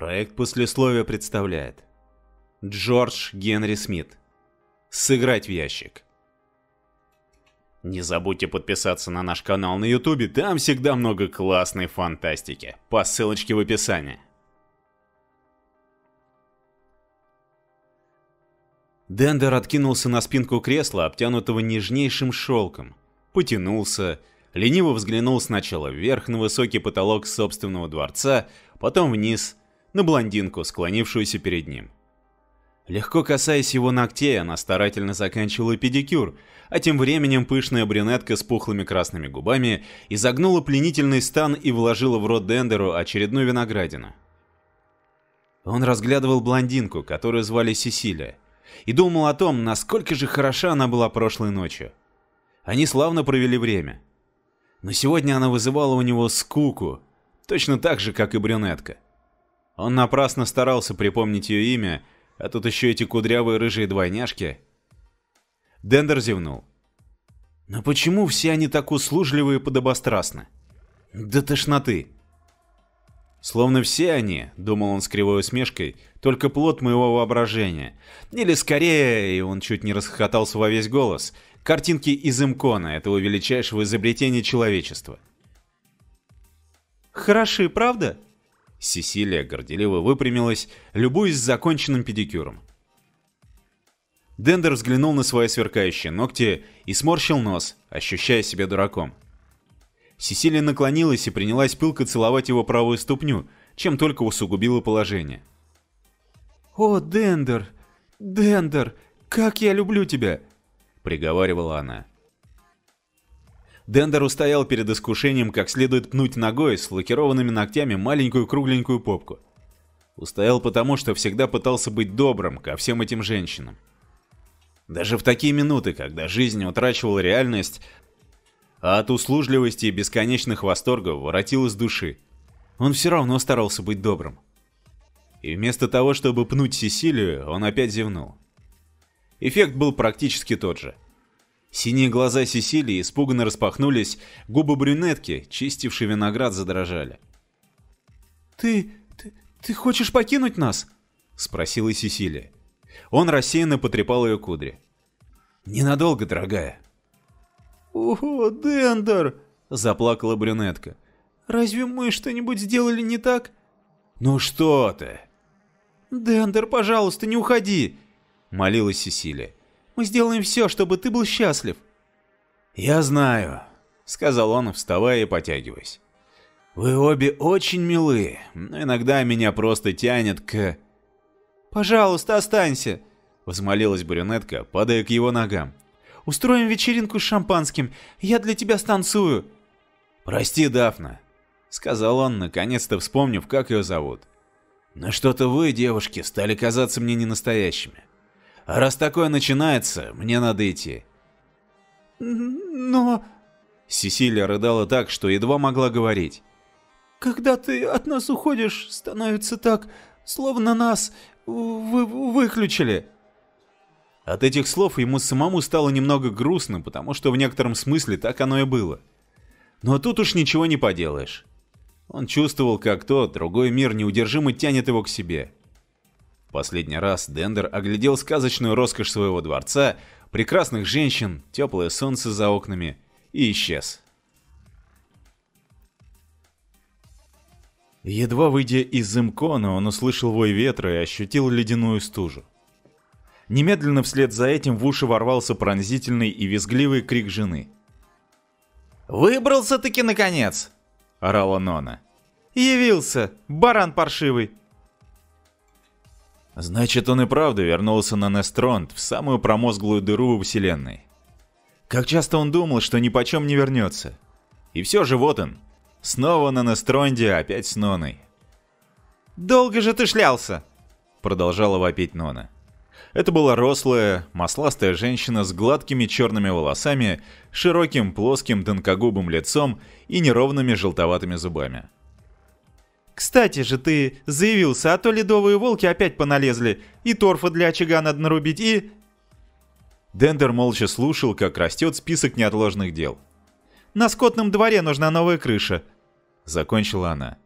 Проект послесловия представляет Джордж Генри Смит Сыграть в ящик Не забудьте подписаться на наш канал на ютубе, там всегда много классной фантастики. По ссылочке в описании. Дендер откинулся на спинку кресла, обтянутого нежнейшим шелком. Потянулся, лениво взглянул сначала вверх на высокий потолок собственного дворца, потом вниз, на блондинку, склонившуюся перед ним. Легко касаясь его ногтей, она старательно заканчивала педикюр, а тем временем пышная брюнетка с пухлыми красными губами изогнула пленительный стан и вложила в рот Дендеру очередную виноградину. Он разглядывал блондинку, которую звали Сесилия, и думал о том, насколько же хороша она была прошлой ночью. Они славно провели время. Но сегодня она вызывала у него скуку, точно так же, как и брюнетка. Он напрасно старался припомнить ее имя, а тут еще эти кудрявые рыжие двойняшки. Дендер зевнул. Но почему все они так услужливы и подобострастны? Да тошноты. Словно все они, думал он с кривой усмешкой, только плод моего воображения. Или скорее, и он чуть не расхохотался во весь голос, картинки из Имкона, этого величайшего изобретения человечества. «Хороши, правда?» Сесилия горделиво выпрямилась, любуясь законченным педикюром. Дендер взглянул на свои сверкающие ногти и сморщил нос, ощущая себя дураком. Сесилия наклонилась и принялась пылко целовать его правую ступню, чем только усугубила положение. «О, Дендер! Дендер! Как я люблю тебя!» — приговаривала она. Дендер устоял перед искушением как следует пнуть ногой с лакированными ногтями маленькую кругленькую попку. Устоял потому, что всегда пытался быть добрым ко всем этим женщинам. Даже в такие минуты, когда жизнь утрачивала реальность, а от услужливости и бесконечных восторгов воротил из души, он все равно старался быть добрым. И вместо того, чтобы пнуть Сесилию, он опять зевнул. Эффект был практически тот же – Синие глаза Сесилии испуганно распахнулись, губы брюнетки, чистившей виноград, задрожали. «Ты... ты... ты хочешь покинуть нас?» — спросила Сесилия. Он рассеянно потрепал ее кудри. «Ненадолго, дорогая». «Ого, Дендер!» — заплакала брюнетка. «Разве мы что-нибудь сделали не так?» «Ну что ты?» «Дендер, пожалуйста, не уходи!» — молилась Сесилия. Мы сделаем все, чтобы ты был счастлив. Я знаю, сказал он, вставая и потягиваясь. Вы обе очень милы, но иногда меня просто тянет к... Пожалуйста, останься, взмолилась брюнетка, падая к его ногам. Устроим вечеринку с шампанским, я для тебя станцую. Прости, Дафна, сказал он, наконец-то вспомнив, как ее зовут. Но что-то вы, девушки, стали казаться мне ненастоящими. Раз такое начинается, мне надо идти. Но... Сесилия рыдала так, что едва могла говорить. Когда ты от нас уходишь, становится так, словно нас вы выключили. От этих слов ему самому стало немного грустно, потому что в некотором смысле так оно и было. Но тут уж ничего не поделаешь. Он чувствовал, как тот, другой мир неудержимо тянет его к себе. Последний раз Дендер оглядел сказочную роскошь своего дворца, прекрасных женщин, теплое солнце за окнами и исчез. Едва выйдя из Имкона, он услышал вой ветра и ощутил ледяную стужу. Немедленно вслед за этим в уши ворвался пронзительный и визгливый крик жены. «Выбрался-таки наконец!» — орала Нона. «Явился, баран паршивый! Значит, он и правда вернулся на Нестронд, в самую промозглую дыру во Вселенной. Как часто он думал, что ни почем не вернется. И все же вот он. Снова на Нестронде, опять с Ноной. «Долго же ты шлялся!» Продолжала вопить Нона. Это была рослая, масластая женщина с гладкими черными волосами, широким, плоским, тонкогубым лицом и неровными желтоватыми зубами. Кстати же ты заявился, а то ледовые волки опять поналезли, и торфа для очага надо нарубить, и...» Дендер молча слушал, как растет список неотложных дел. «На скотном дворе нужна новая крыша», — закончила она.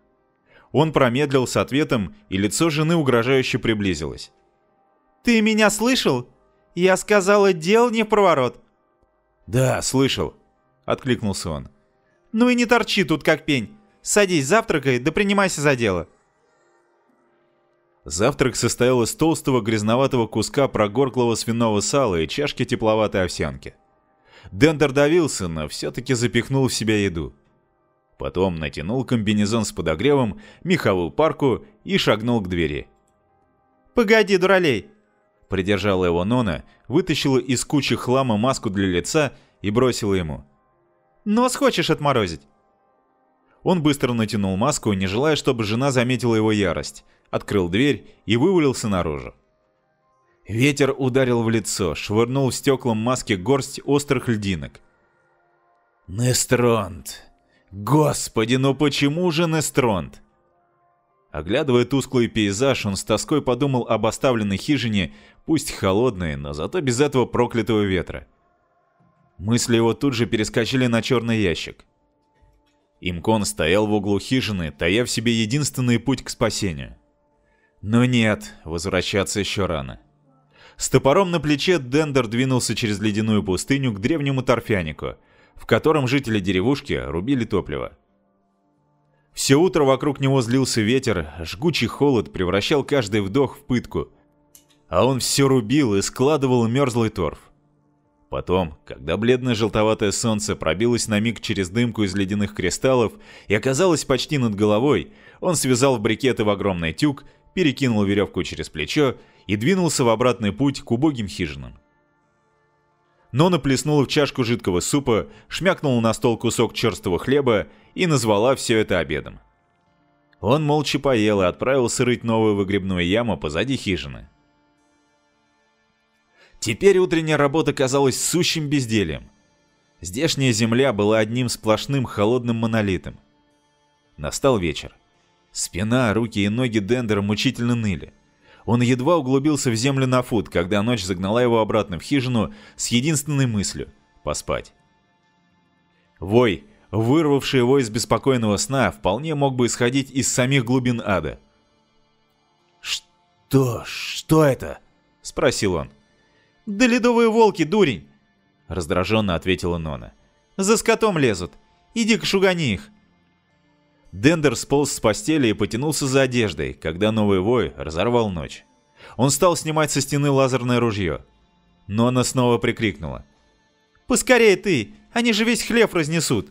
Он промедлил с ответом, и лицо жены угрожающе приблизилось. «Ты меня слышал? Я сказала, дел не в проворот». «Да, слышал», — откликнулся он. «Ну и не торчи тут как пень. Садись, завтракай, да принимайся за дело». Завтрак состоял из толстого грязноватого куска прогорклого свиного сала и чашки тепловатой овсянки. Дендер давился, но все-таки запихнул в себя еду. Потом натянул комбинезон с подогревом, меховую парку и шагнул к двери. «Погоди, дуралей!» Придержала его Нона, вытащила из кучи хлама маску для лица и бросила ему. «Нос хочешь отморозить?» Он быстро натянул маску, не желая, чтобы жена заметила его ярость, открыл дверь и вывалился наружу. Ветер ударил в лицо, швырнул стеклом маски горсть острых льдинок. «Нестронт! Господи, ну почему же Нестронт?» Оглядывая тусклый пейзаж, он с тоской подумал об оставленной хижине, пусть холодной, но зато без этого проклятого ветра. Мысли его тут же перескочили на черный ящик. Имкон стоял в углу хижины, тая в себе единственный путь к спасению. Но нет, возвращаться еще рано. С топором на плече Дендер двинулся через ледяную пустыню к древнему торфянику, в котором жители деревушки рубили топливо. Все утро вокруг него злился ветер, жгучий холод превращал каждый вдох в пытку, а он все рубил и складывал мерзлый торф. Потом, когда бледное желтоватое солнце пробилось на миг через дымку из ледяных кристаллов и оказалось почти над головой, он связал в брикеты в огромный тюк перекинул веревку через плечо и двинулся в обратный путь к убогим хижинам. Нона плеснула в чашку жидкого супа, шмякнула на стол кусок черствого хлеба и назвала все это обедом. Он молча поел и отправился рыть новую выгребную яму позади хижины. Теперь утренняя работа казалась сущим бездельем. Здешняя земля была одним сплошным холодным монолитом. Настал вечер. Спина, руки и ноги Дендера мучительно ныли. Он едва углубился в землю на фут, когда ночь загнала его обратно в хижину с единственной мыслью — поспать. Вой, вырвавший его из беспокойного сна, вполне мог бы исходить из самих глубин ада. «Что? Что это?» — спросил он. «Да ледовые волки, дурень!» — раздраженно ответила Нона. «За скотом лезут. Иди-ка шугани их». Дендер сполз с постели и потянулся за одеждой, когда новый вой разорвал ночь. Он стал снимать со стены лазерное ружье. Но она снова прикрикнула. «Поскорее ты! Они же весь хлеб разнесут!»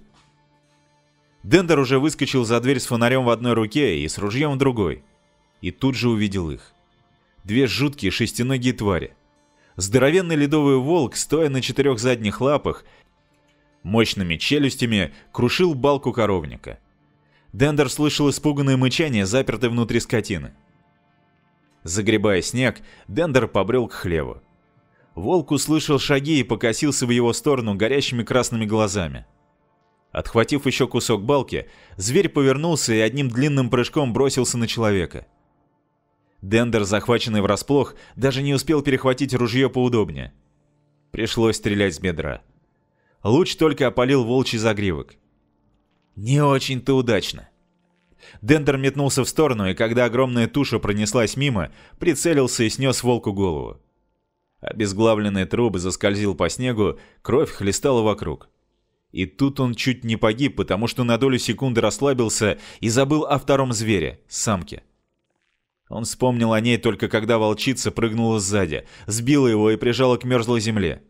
Дендер уже выскочил за дверь с фонарем в одной руке и с ружьем в другой. И тут же увидел их. Две жуткие шестиногие твари. Здоровенный ледовый волк, стоя на четырех задних лапах, мощными челюстями крушил балку коровника. Дендер слышал испуганное мычание, запертое внутри скотины. Загребая снег, Дендер побрел к хлеву. Волк услышал шаги и покосился в его сторону горящими красными глазами. Отхватив еще кусок балки, зверь повернулся и одним длинным прыжком бросился на человека. Дендер, захваченный врасплох, даже не успел перехватить ружье поудобнее. Пришлось стрелять с бедра. Луч только опалил волчий загривок. Не очень-то удачно. Дендер метнулся в сторону, и когда огромная туша пронеслась мимо, прицелился и снес волку голову. Обезглавленный труп заскользил по снегу, кровь хлестала вокруг. И тут он чуть не погиб, потому что на долю секунды расслабился и забыл о втором звере, самке. Он вспомнил о ней только когда волчица прыгнула сзади, сбила его и прижала к мерзлой земле.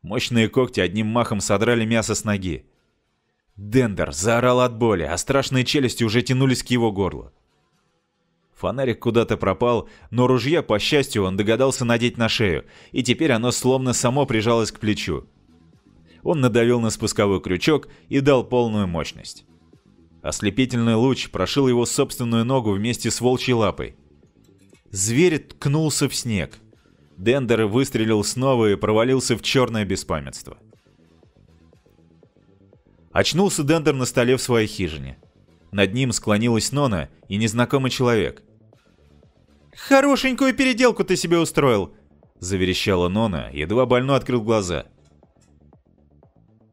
Мощные когти одним махом содрали мясо с ноги. Дендер заорал от боли, а страшные челюсти уже тянулись к его горлу. Фонарик куда-то пропал, но ружье, по счастью, он догадался надеть на шею, и теперь оно словно само прижалось к плечу. Он надавил на спусковой крючок и дал полную мощность. Ослепительный луч прошил его собственную ногу вместе с волчьей лапой. Зверь ткнулся в снег. Дендер выстрелил снова и провалился в черное беспамятство. Очнулся Дендер на столе в своей хижине. Над ним склонилась Нона и незнакомый человек. «Хорошенькую переделку ты себе устроил!» — заверещала Нона, едва больно открыл глаза.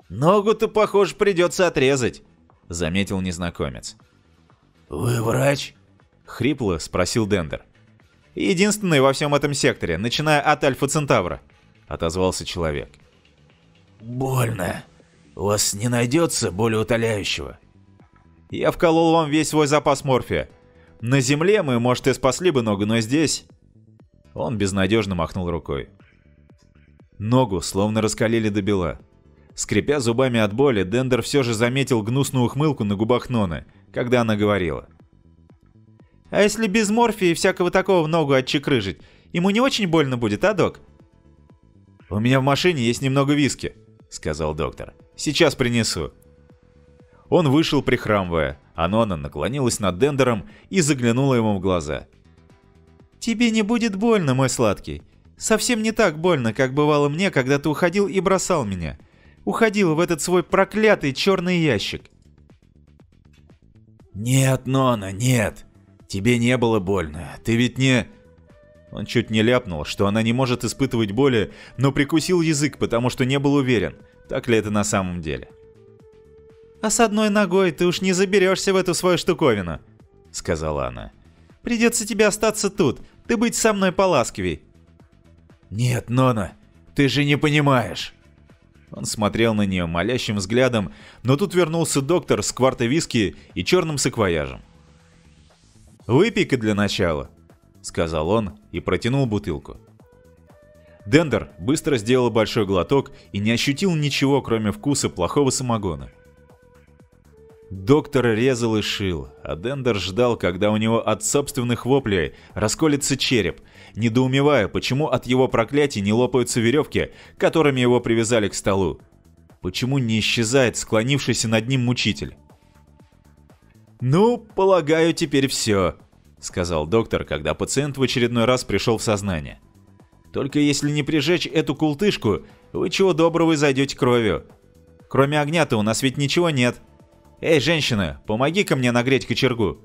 «Ногу-то, похоже, придется отрезать», — заметил незнакомец. «Вы врач?» — хрипло спросил Дендер. «Единственный во всем этом секторе, начиная от Альфа Центавра», — отозвался человек. «Больно. У вас не найдется более утоляющего?» «Я вколол вам весь свой запас морфия. На земле мы, может, и спасли бы ногу, но здесь...» Он безнадежно махнул рукой. Ногу словно раскалили до бела. Скрипя зубами от боли, Дендер все же заметил гнусную ухмылку на губах Ноны, когда она говорила. «А если без морфия и всякого такого ногу отчекрыжить, ему не очень больно будет, а, док?» «У меня в машине есть немного виски», — сказал доктор. «Сейчас принесу». Он вышел, прихрамывая, а Нона наклонилась над Дендером и заглянула ему в глаза. «Тебе не будет больно, мой сладкий. Совсем не так больно, как бывало мне, когда ты уходил и бросал меня уходил в этот свой проклятый черный ящик. «Нет, Нона, нет. Тебе не было больно. Ты ведь не...» Он чуть не ляпнул, что она не может испытывать боли, но прикусил язык, потому что не был уверен, так ли это на самом деле. «А с одной ногой ты уж не заберешься в эту свою штуковину», — сказала она. «Придется тебе остаться тут, ты быть со мной поласковей». «Нет, Нона, ты же не понимаешь». Он смотрел на нее молящим взглядом, но тут вернулся доктор с квартой виски и черным саквояжем. «Выпей-ка для начала», — сказал он и протянул бутылку. Дендер быстро сделал большой глоток и не ощутил ничего, кроме вкуса плохого самогона. Доктор резал и шил, а Дендер ждал, когда у него от собственных воплей расколется череп, недоумевая, почему от его проклятий не лопаются веревки, которыми его привязали к столу. Почему не исчезает склонившийся над ним мучитель? «Ну, полагаю, теперь все», — сказал доктор, когда пациент в очередной раз пришел в сознание. «Только если не прижечь эту култышку, вы чего доброго зайдете кровью. Кроме огня-то у нас ведь ничего нет. Эй, женщина, помоги-ка мне нагреть кочергу».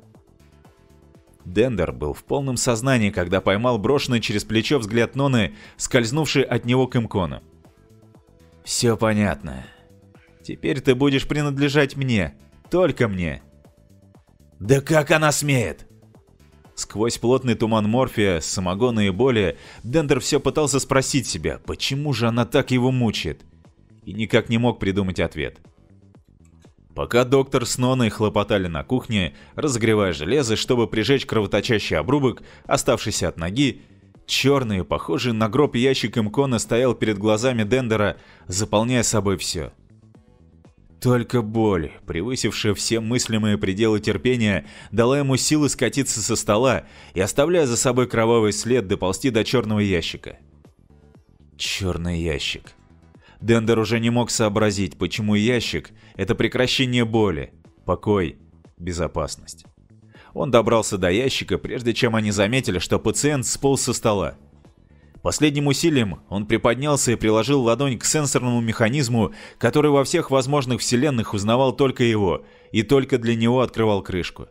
Дендер был в полном сознании, когда поймал брошенный через плечо взгляд Ноны, скользнувший от него к Имкону. «Все понятно. Теперь ты будешь принадлежать мне. Только мне». «Да как она смеет?» Сквозь плотный туман морфия, самогона и боли, Дендер все пытался спросить себя, почему же она так его мучает, и никак не мог придумать ответ. Пока доктор с Ноной хлопотали на кухне, разогревая железо, чтобы прижечь кровоточащий обрубок, оставшийся от ноги, черный, похожий на гроб ящик Имкона стоял перед глазами Дендера, заполняя собой все. Только боль, превысившая все мыслимые пределы терпения, дала ему силы скатиться со стола и, оставляя за собой кровавый след, доползти до черного ящика. Черный ящик. Дендер уже не мог сообразить, почему ящик — это прекращение боли, покой, безопасность. Он добрался до ящика, прежде чем они заметили, что пациент сполз со стола. Последним усилием он приподнялся и приложил ладонь к сенсорному механизму, который во всех возможных вселенных узнавал только его и только для него открывал крышку.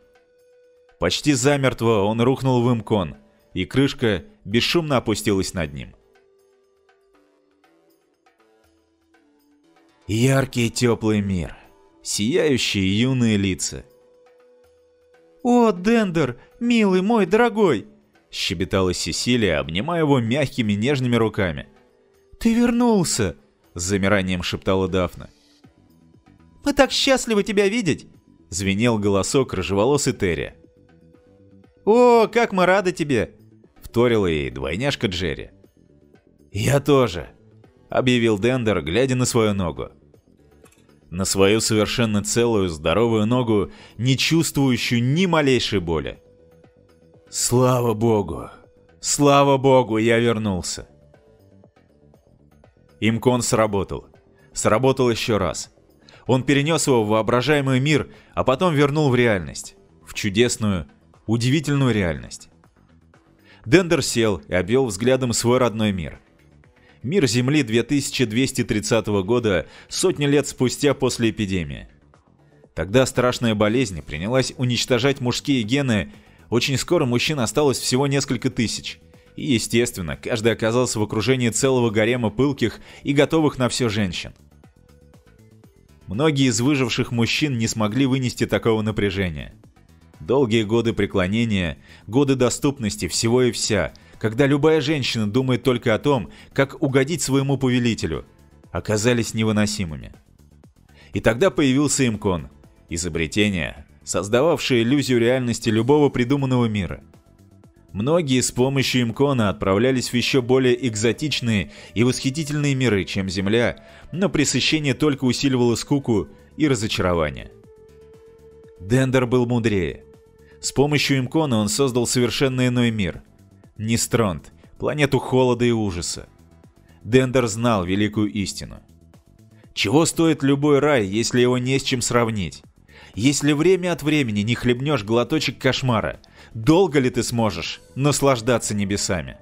Почти замертво он рухнул в имкон, и крышка бесшумно опустилась над ним. Яркий теплый мир. Сияющие юные лица. «О, Дендер, милый мой, дорогой!» Щебетала Сесилия, обнимая его мягкими нежными руками. «Ты вернулся!» С замиранием шептала Дафна. «Мы так счастливы тебя видеть!» Звенел голосок рыжеволосый Терри. «О, как мы рады тебе!» Вторила ей двойняшка Джерри. «Я тоже!» Объявил Дендер, глядя на свою ногу на свою совершенно целую здоровую ногу, не чувствующую ни малейшей боли. Слава богу! Слава богу, я вернулся! Имкон сработал. Сработал еще раз. Он перенес его в воображаемый мир, а потом вернул в реальность. В чудесную, удивительную реальность. Дендер сел и обвел взглядом свой родной мир – Мир Земли 2230 года, сотни лет спустя после эпидемии. Тогда страшная болезнь принялась уничтожать мужские гены, очень скоро мужчин осталось всего несколько тысяч. И, естественно, каждый оказался в окружении целого гарема пылких и готовых на все женщин. Многие из выживших мужчин не смогли вынести такого напряжения. Долгие годы преклонения, годы доступности всего и вся, когда любая женщина думает только о том, как угодить своему повелителю, оказались невыносимыми. И тогда появился Имкон, изобретение, создававшее иллюзию реальности любого придуманного мира. Многие с помощью Имкона отправлялись в еще более экзотичные и восхитительные миры, чем Земля, но пресыщение только усиливало скуку и разочарование. Дендер был мудрее. С помощью Имкона он создал совершенно иной мир. Нестронт, планету холода и ужаса. Дендер знал великую истину. Чего стоит любой рай, если его не с чем сравнить? Если время от времени не хлебнешь глоточек кошмара, долго ли ты сможешь наслаждаться небесами?